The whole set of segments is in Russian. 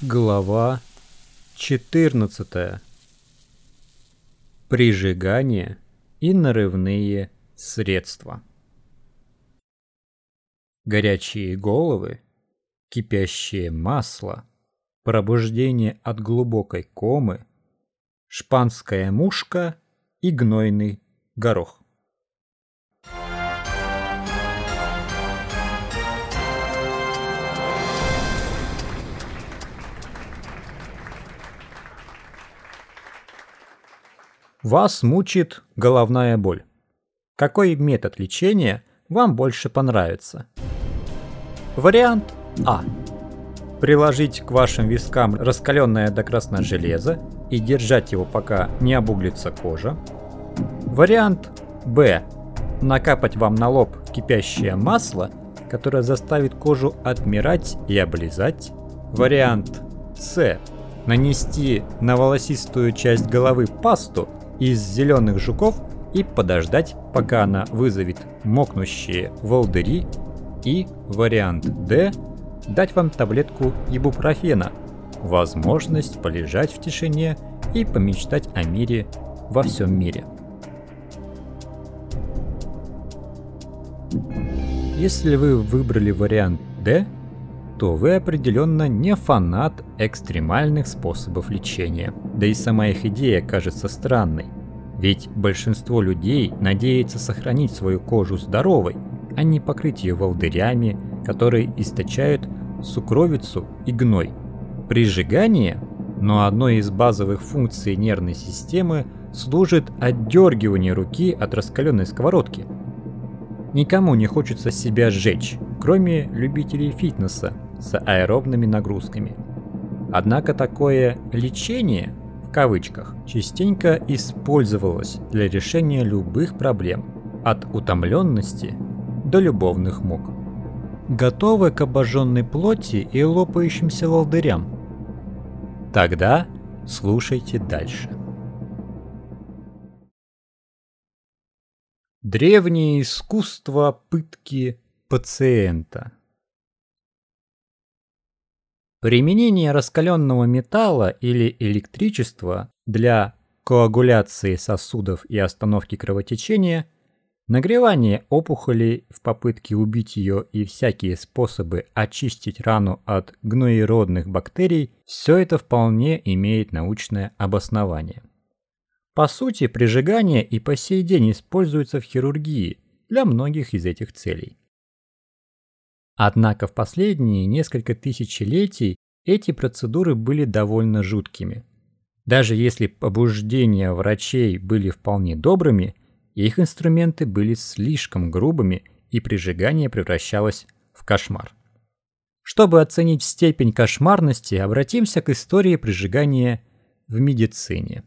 Глава 14. Прижигание и нарывные средства. Горячие головы, кипящее масло, пробуждение от глубокой комы, шпанская мушка и гнойный горох. Вас мучит головная боль. Какой метод лечения вам больше понравится? Вариант А. Приложить к вашим вискам раскаленное до красна железо и держать его пока не обуглится кожа. Вариант Б. Накапать вам на лоб кипящее масло, которое заставит кожу отмирать и облизать. Вариант С. Нанести на волосистую часть головы пасту из зеленых жуков и подождать, пока она вызовет мокнущие волдыри. И вариант D – дать вам таблетку ибупрофена, возможность полежать в тишине и помечтать о мире во всем мире. Если вы выбрали вариант D, то вы определенно не фанат экстремальных способов лечения. Да и сама их идея кажется странной. Ведь большинство людей надеется сохранить свою кожу здоровой, а не покрыть ее волдырями, которые источают сукровицу и гной. При сжигании, но одной из базовых функций нервной системы служит отдергивание руки от раскаленной сковородки. Никому не хочется себя сжечь, кроме любителей фитнеса с аэробными нагрузками. Однако такое лечение в кавычках, частенько использовалось для решения любых проблем, от утомленности до любовных мук. Готовы к обожженной плоти и лопающимся волдырям? Тогда слушайте дальше. Древнее искусство пытки пациента – Применение раскаленного металла или электричества для коагуляции сосудов и остановки кровотечения, нагревание опухоли в попытке убить ее и всякие способы очистить рану от гноеродных бактерий – все это вполне имеет научное обоснование. По сути, прижигание и по сей день используется в хирургии для многих из этих целей. Однако в последние несколько тысячелетий эти процедуры были довольно жуткими. Даже если побуждения врачей были вполне добрыми, их инструменты были слишком грубыми и прижигание превращалось в кошмар. Чтобы оценить степень кошмарности, обратимся к истории прижигания в медицине.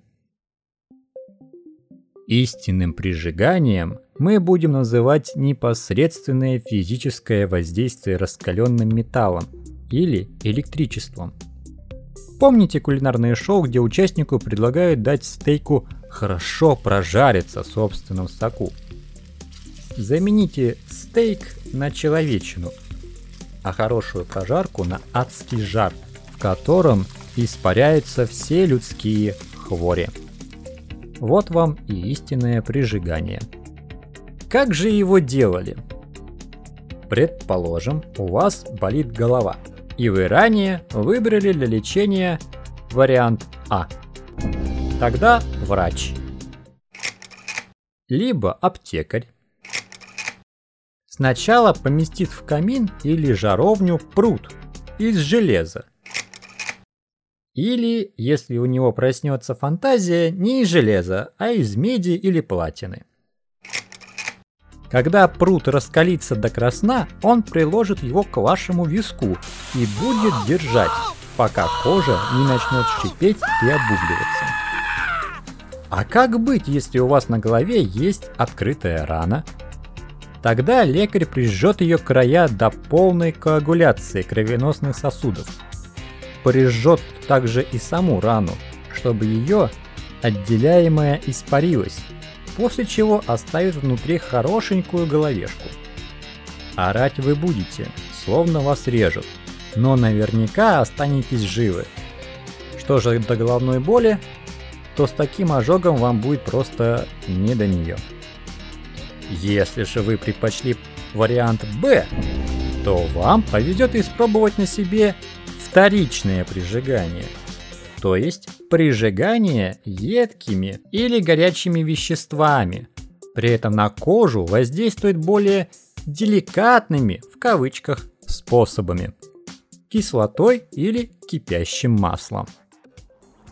Истинным прижиганием мы будем называть непосредственное физическое воздействие раскаленным металлом или электричеством. Помните кулинарное шоу, где участнику предлагают дать стейку хорошо прожариться в собственном соку? Замените стейк на человечину, а хорошую прожарку на адский жар, в котором испаряются все людские хвори. Вот вам и истинное прижигание. Как же его делали? Предположим, у вас болит голова, и вы ранее выбрали для лечения вариант А. Тогда врач. Либо аптекарь. Сначала поместит в камин или жаровню пруд из железа или, если у него проснется фантазия, не из железа, а из меди или платины. Когда пруд раскалится до красна, он приложит его к вашему виску и будет держать, пока кожа не начнет шипеть и обугливаться. А как быть, если у вас на голове есть открытая рана? Тогда лекарь прижжет ее края до полной коагуляции кровеносных сосудов – порежет также и саму рану, чтобы ее отделяемая испарилась, после чего оставит внутри хорошенькую головешку. Орать вы будете, словно вас режут, но наверняка останетесь живы. Что же до головной боли, то с таким ожогом вам будет просто не до нее. Если же вы предпочли вариант Б, то вам повезет испробовать на себе вторичное прижигание, то есть прижигание едкими или горячими веществами. При этом на кожу воздействует более деликатными в кавычках способами кислотой или кипящим маслом.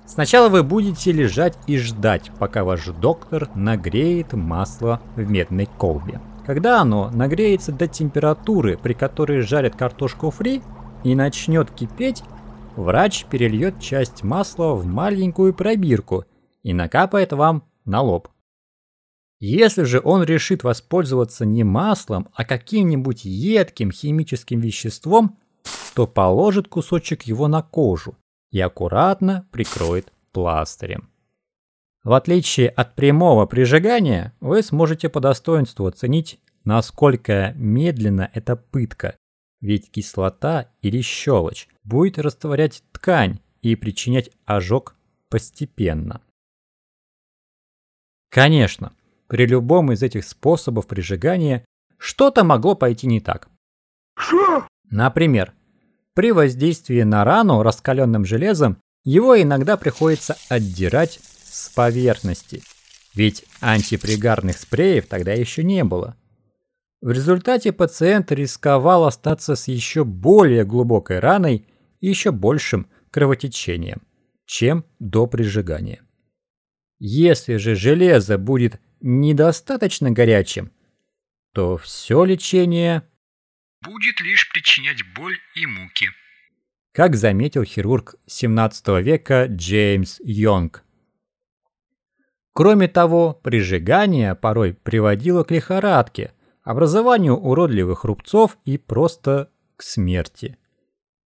Сначала вы будете лежать и ждать, пока ваш доктор нагреет масло в медной колбе. Когда оно нагреется до температуры, при которой жарят картошку фри, и начнет кипеть, врач перельет часть масла в маленькую пробирку и накапает вам на лоб. Если же он решит воспользоваться не маслом, а каким-нибудь едким химическим веществом, то положит кусочек его на кожу и аккуратно прикроет пластырем. В отличие от прямого прижигания, вы сможете по достоинству оценить, насколько медленно эта пытка, ведь кислота или щелочь будет растворять ткань и причинять ожог постепенно. Конечно, при любом из этих способов прижигания что-то могло пойти не так. Что? Например, при воздействии на рану раскаленным железом его иногда приходится отдирать с поверхности, ведь антипригарных спреев тогда еще не было. В результате пациент рисковал остаться с еще более глубокой раной еще большим кровотечением, чем до прижигания. Если же железо будет недостаточно горячим, то все лечение будет лишь причинять боль и муки. Как заметил хирург 17 века Джеймс Йонг. Кроме того, прижигание порой приводило к лихорадке, образованию уродливых рубцов и просто к смерти.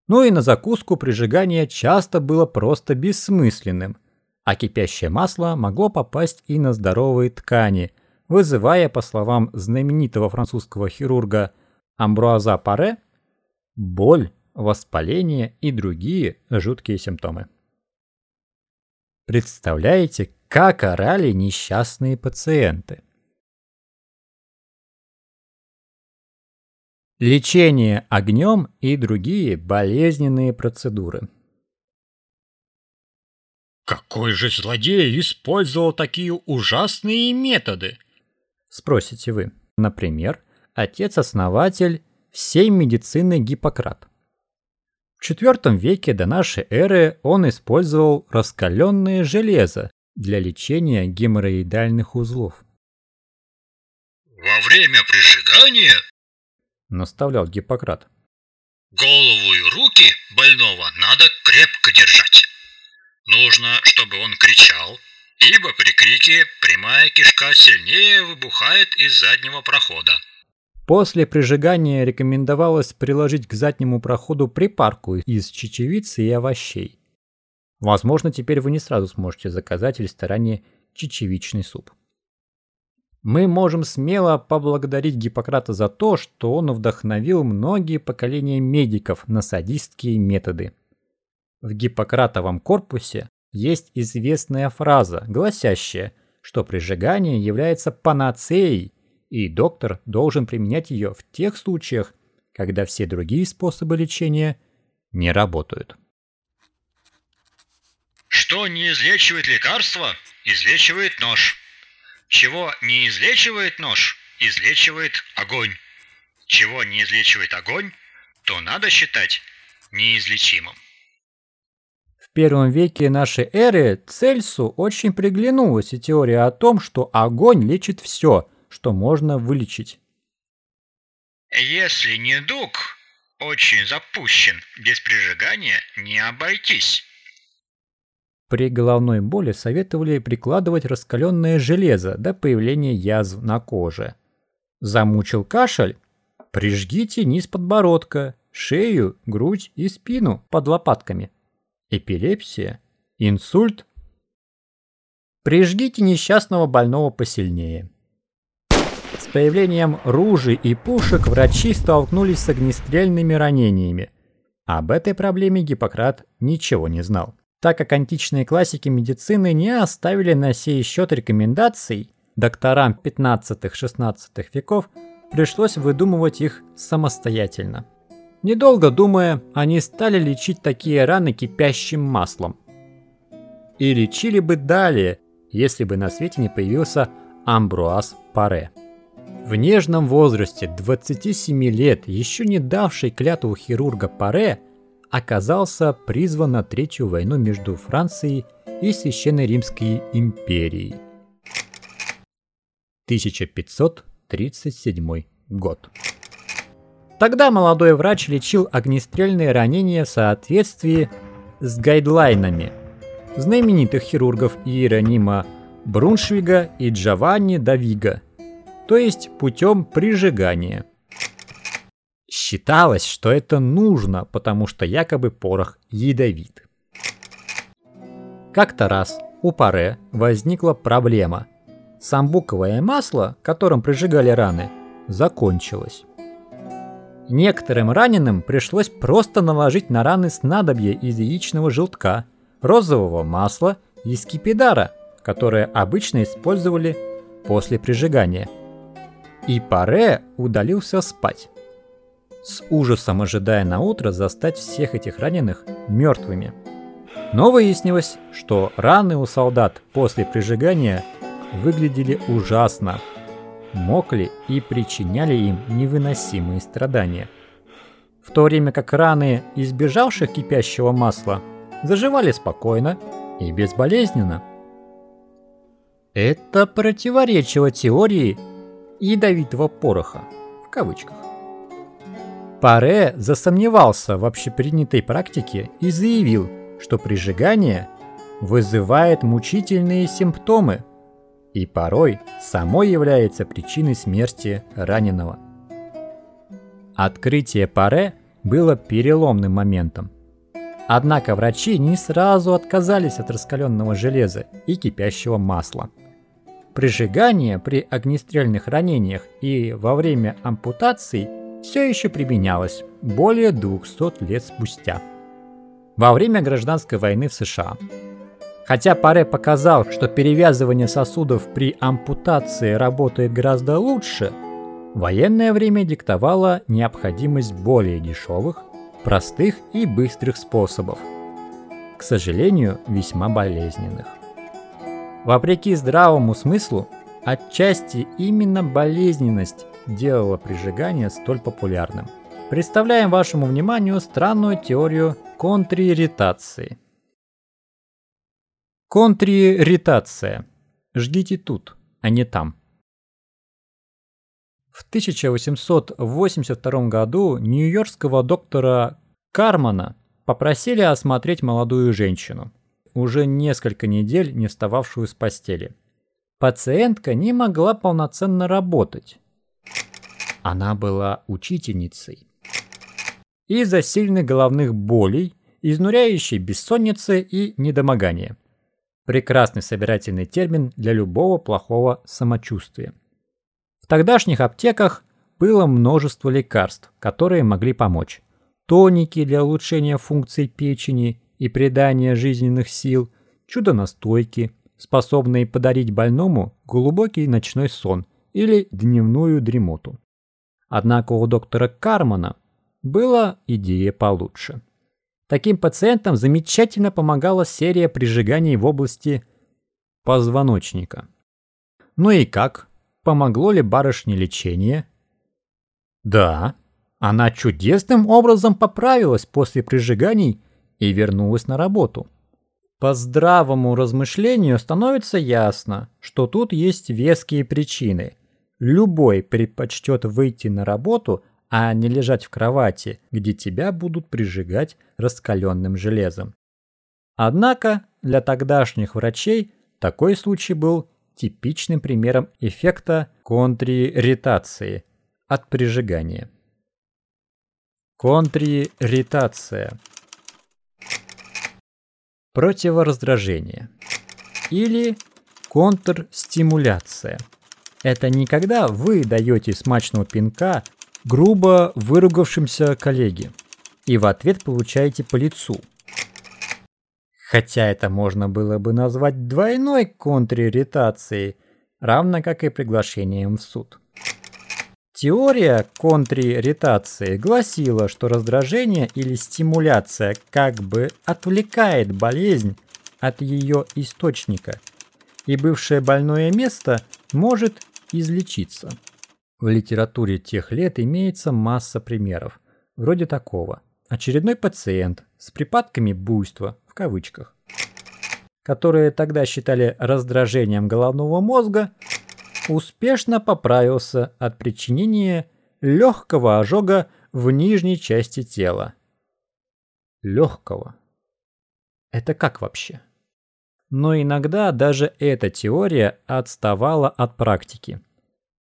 Ну и на закуску прижигание часто было просто бессмысленным, а кипящее масло могло попасть и на здоровые ткани, вызывая, по словам знаменитого французского хирурга Амбруаза Паре, боль, воспаление и другие жуткие симптомы. Представляете, как орали несчастные пациенты? Лечение огнем и другие болезненные процедуры. Какой же злодей использовал такие ужасные методы? Спросите вы. Например, отец-основатель всей медицины Гиппократ. В IV веке до нашей эры он использовал раскаленное железо для лечения геморроидальных узлов. «Во время прижигания, — наставлял Гиппократ, — голову и руки больного надо крепко держать. Нужно, чтобы он кричал, ибо при крике прямая кишка сильнее выбухает из заднего прохода. После прижигания рекомендовалось приложить к заднему проходу припарку из чечевицы и овощей. Возможно, теперь вы не сразу сможете заказать в ресторане чечевичный суп. Мы можем смело поблагодарить Гиппократа за то, что он вдохновил многие поколения медиков на садистские методы. В Гиппократовом корпусе есть известная фраза, гласящая, что прижигание является панацеей и доктор должен применять ее в тех случаях, когда все другие способы лечения не работают. Что не излечивает лекарство, излечивает нож. Чего не излечивает нож, излечивает огонь. Чего не излечивает огонь, то надо считать неизлечимым. В первом веке нашей эры Цельсу очень приглянулась и теория о том, что огонь лечит все – что можно вылечить. Если недуг очень запущен, без прижигания не обойтись. При головной боли советовали прикладывать раскаленное железо до появления язв на коже. Замучил кашель? Прижгите низ подбородка, шею, грудь и спину под лопатками. Эпилепсия? Инсульт? Прижгите несчастного больного посильнее. С появлением ружей и пушек врачи столкнулись с огнестрельными ранениями. Об этой проблеме Гиппократ ничего не знал, так как античные классики медицины не оставили на сей счет рекомендаций, докторам 15-16 веков пришлось выдумывать их самостоятельно. Недолго думая, они стали лечить такие раны кипящим маслом. И лечили бы далее, если бы на свете не появился Амбруаз Паре. В нежном возрасте 27 лет, еще не давший клятву хирурга Паре, оказался призван на Третью войну между Францией и Священной Римской империей. 1537 год. Тогда молодой врач лечил огнестрельные ранения в соответствии с гайдлайнами знаменитых хирургов Иеронима Бруншвига и Джованни Давига, то есть путем прижигания. Считалось, что это нужно, потому что якобы порох ядовит. Как-то раз у Паре возникла проблема. Самбуковое масло, которым прижигали раны, закончилось. Некоторым раненым пришлось просто наложить на раны снадобье из яичного желтка, розового масла и скипидара, которое обычно использовали после прижигания. И Паре удалился спать, с ужасом ожидая на утро застать всех этих раненых мертвыми. Но выяснилось, что раны у солдат после прижигания выглядели ужасно, мокли и причиняли им невыносимые страдания. В то время как раны избежавших кипящего масла заживали спокойно и безболезненно. Это противоречило теории ядовитого пороха, в кавычках. Паре засомневался в общепринятой практике и заявил, что прижигание вызывает мучительные симптомы и порой само является причиной смерти раненого. Открытие Паре было переломным моментом. Однако врачи не сразу отказались от раскаленного железа и кипящего масла. Прижигание при огнестрельных ранениях и во время ампутаций все еще применялось более 200 лет спустя. Во время гражданской войны в США Хотя Паре показал, что перевязывание сосудов при ампутации работает гораздо лучше, военное время диктовало необходимость более дешевых, простых и быстрых способов. К сожалению, весьма болезненных. Вопреки здравому смыслу, отчасти именно болезненность делала прижигание столь популярным. Представляем вашему вниманию странную теорию контрииритации – Контрииритация. Ждите тут, а не там. В 1882 году нью-йоркского доктора Кармана попросили осмотреть молодую женщину, уже несколько недель не встававшую с постели. Пациентка не могла полноценно работать. Она была учительницей. Из-за сильных головных болей, изнуряющей бессонницы и недомогания – Прекрасный собирательный термин для любого плохого самочувствия. В тогдашних аптеках было множество лекарств, которые могли помочь. Тоники для улучшения функций печени и придания жизненных сил, чудо-настойки, способные подарить больному глубокий ночной сон или дневную дремоту. Однако у доктора Кармана была идея получше. Таким пациентам замечательно помогала серия прижиганий в области позвоночника. Ну и как? Помогло ли барышне лечение? Да, она чудесным образом поправилась после прижиганий и вернулась на работу. По здравому размышлению становится ясно, что тут есть веские причины. Любой предпочтет выйти на работу а не лежать в кровати, где тебя будут прижигать раскаленным железом. Однако для тогдашних врачей такой случай был типичным примером эффекта контрииритации от прижигания. Контрииритация. Противораздражение. Или контрстимуляция. Это не когда вы даете смачного пинка грубо выругавшимся коллеге. и в ответ получаете по лицу. Хотя это можно было бы назвать двойной контриритацией, равно как и приглашением в суд. Теория контриритации гласила, что раздражение или стимуляция как бы отвлекает болезнь от ее источника, и бывшее больное место может излечиться. В литературе тех лет имеется масса примеров, вроде такого. Очередной пациент с припадками буйства, в кавычках, которые тогда считали раздражением головного мозга, успешно поправился от причинения легкого ожога в нижней части тела. Легкого. Это как вообще? Но иногда даже эта теория отставала от практики.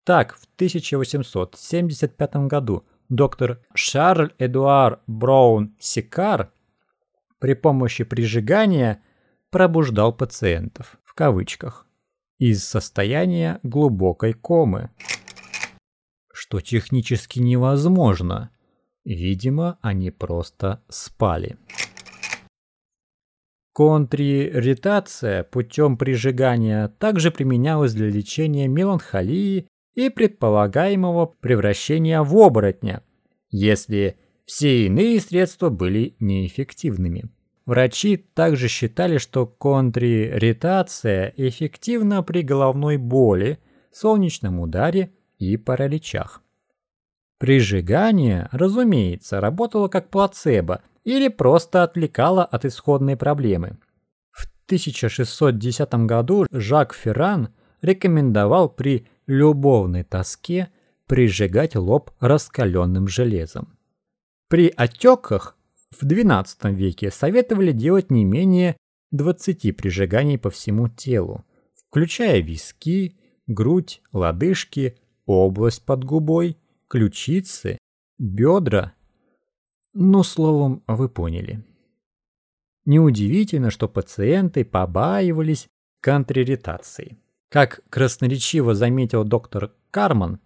Так, в 1875 году доктор Шарль Эдуар Браун Сикар при помощи прижигания пробуждал пациентов, в кавычках, из состояния глубокой комы. Что технически невозможно. Видимо, они просто спали. Контриритация путем прижигания также применялась для лечения меланхолии и предполагаемого превращения в оборотня, если все иные средства были неэффективными. Врачи также считали, что контриритация эффективна при головной боли, солнечном ударе и параличах. Прижигание, разумеется, работало как плацебо или просто отвлекало от исходной проблемы. В 1610 году Жак Ферран рекомендовал при любовной тоске прижигать лоб раскаленным железом. При отеках в XII веке советовали делать не менее 20 прижиганий по всему телу, включая виски, грудь, лодыжки, область под губой, ключицы, бедра. Ну, словом, вы поняли. Неудивительно, что пациенты побаивались контриритации. Как красноречиво заметил доктор Карман,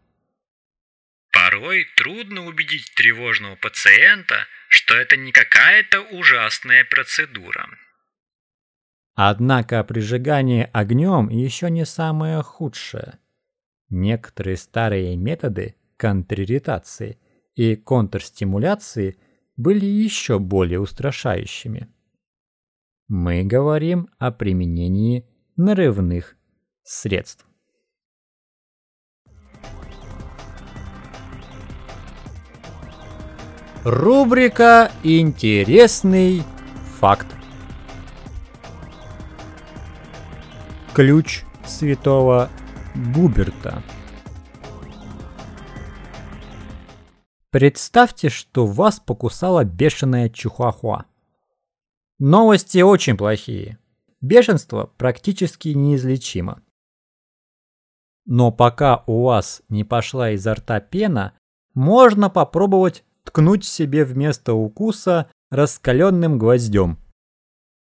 Порой трудно убедить тревожного пациента, что это не какая-то ужасная процедура. Однако прижигание огнем еще не самое худшее. Некоторые старые методы контриритации и контрстимуляции были еще более устрашающими. Мы говорим о применении нарывных средств. Рубрика «Интересный факт». Ключ святого Губерта. Представьте, что вас покусала бешеная чухуахуа. Новости очень плохие. Бешенство практически неизлечимо. Но пока у вас не пошла изо рта пена, можно попробовать ткнуть себе вместо укуса раскаленным гвоздем.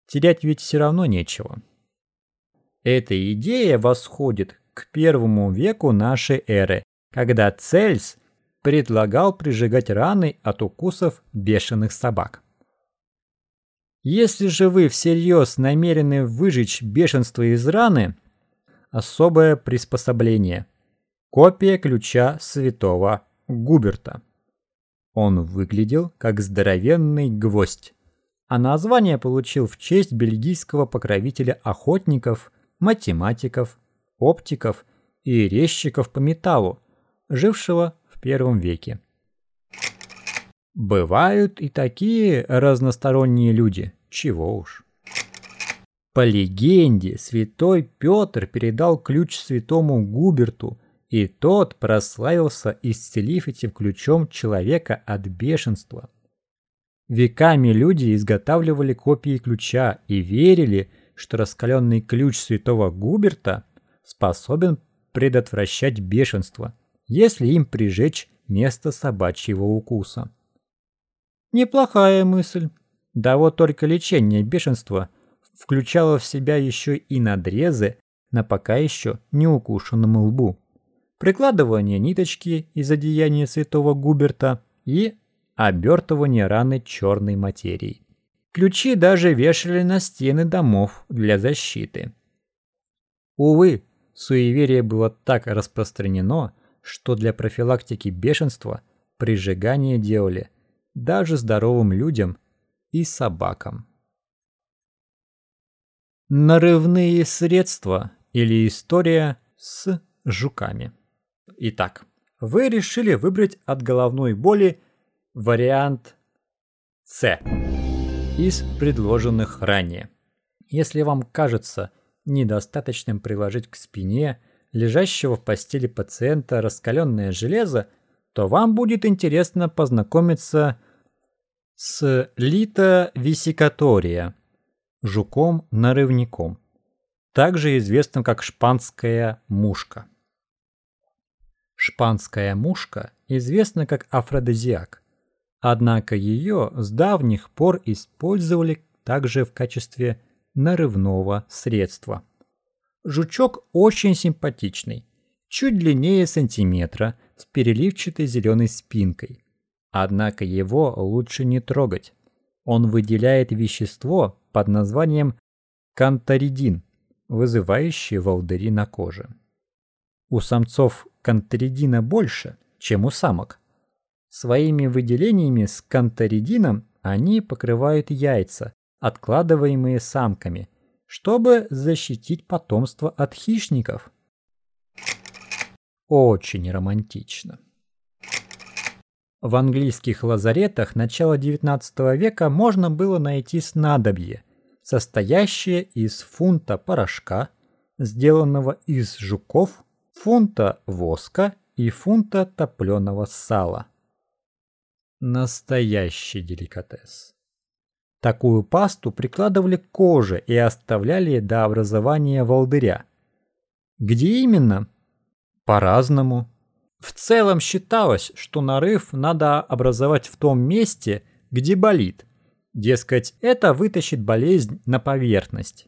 Терять ведь все равно нечего. Эта идея восходит к первому веку нашей эры, когда Цельс предлагал прижигать раны от укусов бешеных собак. Если же вы всерьез намерены выжечь бешенство из раны, особое приспособление. Копия ключа святого Губерта. Он выглядел как здоровенный гвоздь, а название получил в честь бельгийского покровителя охотников, математиков, оптиков и резчиков по металлу, жившего первом веке. Бывают и такие разносторонние люди, чего уж. По легенде, святой Петр передал ключ святому Губерту, и тот прославился, исцелив этим ключом человека от бешенства. Веками люди изготавливали копии ключа и верили, что раскаленный ключ святого Губерта способен предотвращать бешенство, если им прижечь место собачьего укуса. Неплохая мысль. Да вот только лечение бешенства включало в себя еще и надрезы на пока еще не укушенном лбу, прикладывание ниточки из одеяния святого Губерта и обертывание раны черной материей. Ключи даже вешали на стены домов для защиты. Увы, суеверие было так распространено, что для профилактики бешенства прижигание делали даже здоровым людям и собакам. Нарывные средства или история с жуками. Итак, вы решили выбрать от головной боли вариант С из предложенных ранее. Если вам кажется недостаточным приложить к спине лежащего в постели пациента раскаленное железо, то вам будет интересно познакомиться с литовисикатория, жуком-нарывником, также известным как шпанская мушка. Шпанская мушка известна как афродизиак, однако ее с давних пор использовали также в качестве нарывного средства. Жучок очень симпатичный, чуть длиннее сантиметра, с переливчатой зеленой спинкой. Однако его лучше не трогать. Он выделяет вещество под названием канторидин, вызывающее волдыри на коже. У самцов канторидина больше, чем у самок. Своими выделениями с канторидином они покрывают яйца, откладываемые самками, чтобы защитить потомство от хищников. Очень романтично. В английских лазаретах начала XIX века можно было найти снадобье, состоящее из фунта порошка, сделанного из жуков, фунта воска и фунта топленого сала. Настоящий деликатес. Такую пасту прикладывали к коже и оставляли до образования волдыря. Где именно? По-разному. В целом считалось, что нарыв надо образовать в том месте, где болит. Дескать, это вытащит болезнь на поверхность.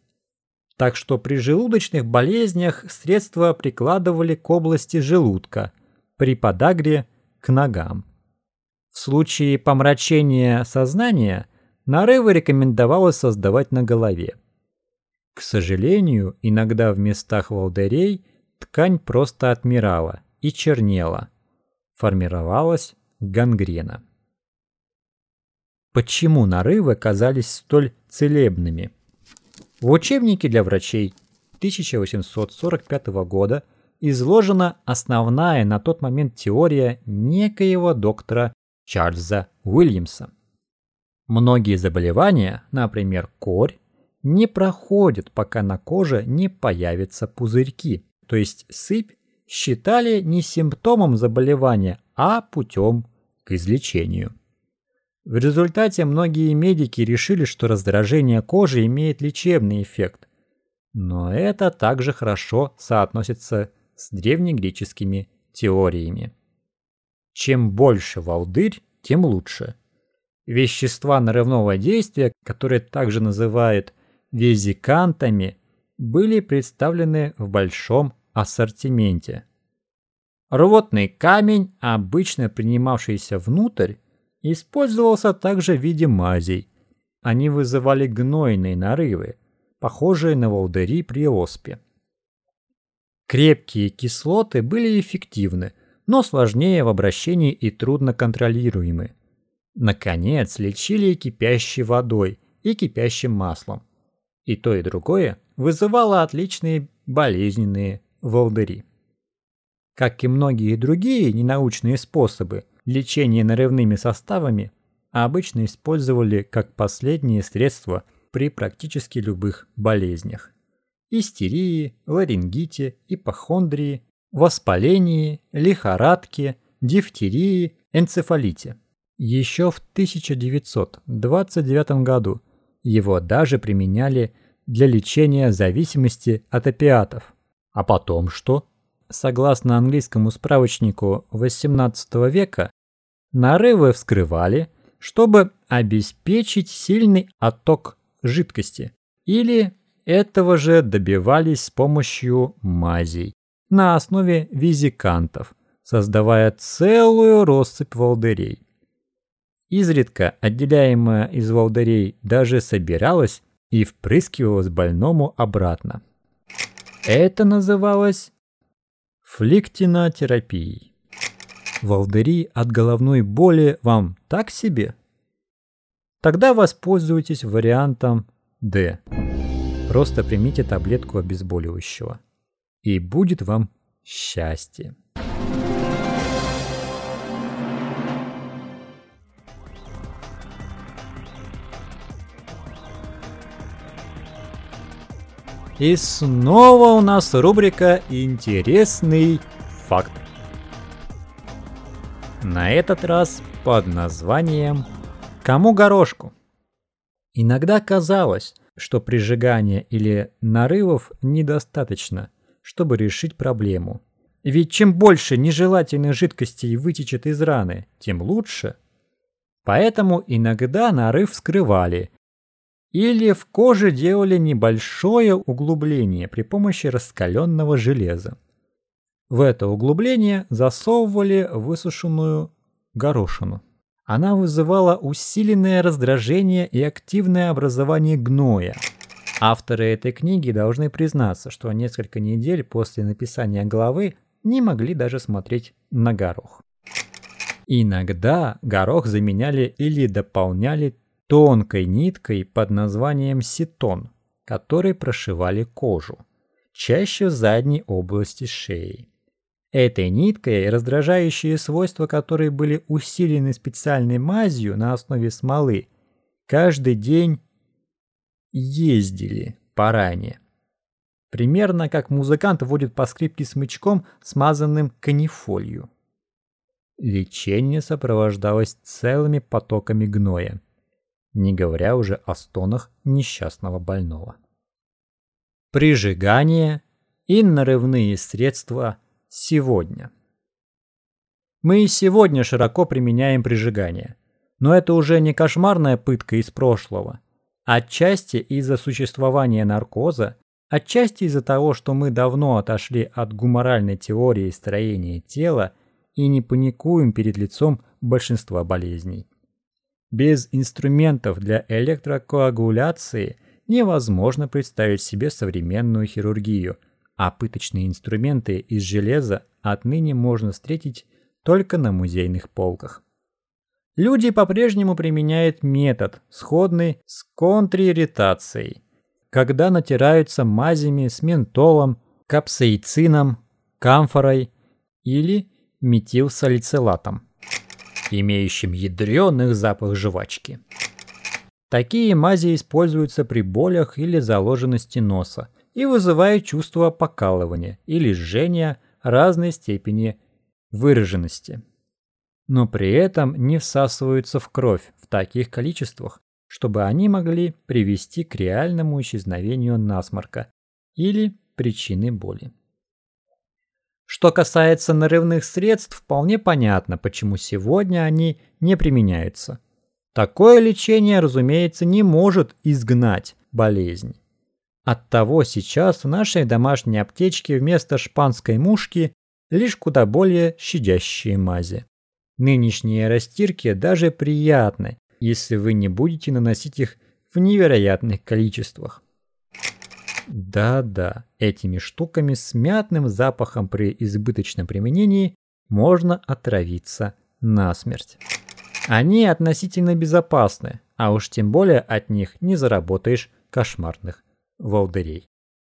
Так что при желудочных болезнях средства прикладывали к области желудка, при подагре – к ногам. В случае помрачения сознания нарывы рекомендовалось создавать на голове. К сожалению, иногда в местах волдырей ткань просто отмирала и чернела. Формировалась гангрена. Почему нарывы казались столь целебными? В учебнике для врачей 1845 года изложена основная на тот момент теория некоего доктора Чарльза Уильямса. Многие заболевания, например, корь, не проходят, пока на коже не появятся пузырьки, то есть сыпь считали не симптомом заболевания, а путем к излечению. В результате многие медики решили, что раздражение кожи имеет лечебный эффект. Но это также хорошо соотносится с древнегреческими теориями. Чем больше волдырь, тем лучше. Вещества нарывного действия, которые также называют везикантами, были представлены в большом ассортименте. Рвотный камень, обычно принимавшийся внутрь, использовался также в виде мазей. Они вызывали гнойные нарывы, похожие на волдыри при оспе. Крепкие кислоты были эффективны, но сложнее в обращении и трудно контролируемы. Наконец, лечили кипящей водой и кипящим маслом. И то, и другое вызывало отличные болезненные волдыри. Как и многие другие ненаучные способы лечения нарывными составами, обычно использовали как последнее средство при практически любых болезнях. Истерии, ларингите, ипохондрии, воспалении, лихорадке, дифтерии, энцефалите. Еще в 1929 году его даже применяли для лечения зависимости от опиатов. А потом что? Согласно английскому справочнику XVIII века, нарывы вскрывали, чтобы обеспечить сильный отток жидкости, или этого же добивались с помощью мазей на основе визикантов, создавая целую россыпь волдырей. Изредка отделяемая из волдырей даже собиралась и впрыскивалась больному обратно. Это называлось фликтинотерапией. Волдыри от головной боли вам так себе? Тогда воспользуйтесь вариантом D. Просто примите таблетку обезболивающего. И будет вам счастье. И снова у нас рубрика «Интересный факт». На этот раз под названием «Кому горошку?». Иногда казалось, что прижигания или нарывов недостаточно, чтобы решить проблему. Ведь чем больше нежелательных жидкостей вытечет из раны, тем лучше. Поэтому иногда нарыв вскрывали или в коже делали небольшое углубление при помощи раскаленного железа. В это углубление засовывали высушенную горошину. Она вызывала усиленное раздражение и активное образование гноя. Авторы этой книги должны признаться, что несколько недель после написания главы не могли даже смотреть на горох. Иногда горох заменяли или дополняли тонкой ниткой под названием ситон, которой прошивали кожу, чаще в задней области шеи. Этой ниткой, раздражающие свойства которой были усилены специальной мазью на основе смолы, каждый день ездили по ране. Примерно как музыкант водит по скрипке смычком, смазанным канифолью. Лечение сопровождалось целыми потоками гноя, не говоря уже о стонах несчастного больного. Прижигание и нарывные средства – сегодня. Мы и сегодня широко применяем прижигание, но это уже не кошмарная пытка из прошлого. Отчасти из-за существования наркоза, отчасти из-за того, что мы давно отошли от гуморальной теории строения тела и не паникуем перед лицом большинства болезней. Без инструментов для электрокоагуляции невозможно представить себе современную хирургию – а пыточные инструменты из железа отныне можно встретить только на музейных полках. Люди по-прежнему применяют метод, сходный с контриритацией, когда натираются мазями с ментолом, капсаицином, камфорой или метилсалицилатом, имеющим ядреный запах жвачки. Такие мази используются при болях или заложенности носа, и вызывает чувство покалывания или жжения разной степени выраженности. Но при этом не всасываются в кровь в таких количествах, чтобы они могли привести к реальному исчезновению насморка или причины боли. Что касается нарывных средств, вполне понятно, почему сегодня они не применяются. Такое лечение, разумеется, не может изгнать болезнь. Оттого сейчас в нашей домашней аптечке вместо шпанской мушки лишь куда более щадящие мази. Нынешние растирки даже приятны, если вы не будете наносить их в невероятных количествах. Да-да, этими штуками с мятным запахом при избыточном применении можно отравиться насмерть. Они относительно безопасны, а уж тем более от них не заработаешь кошмарных волдырей.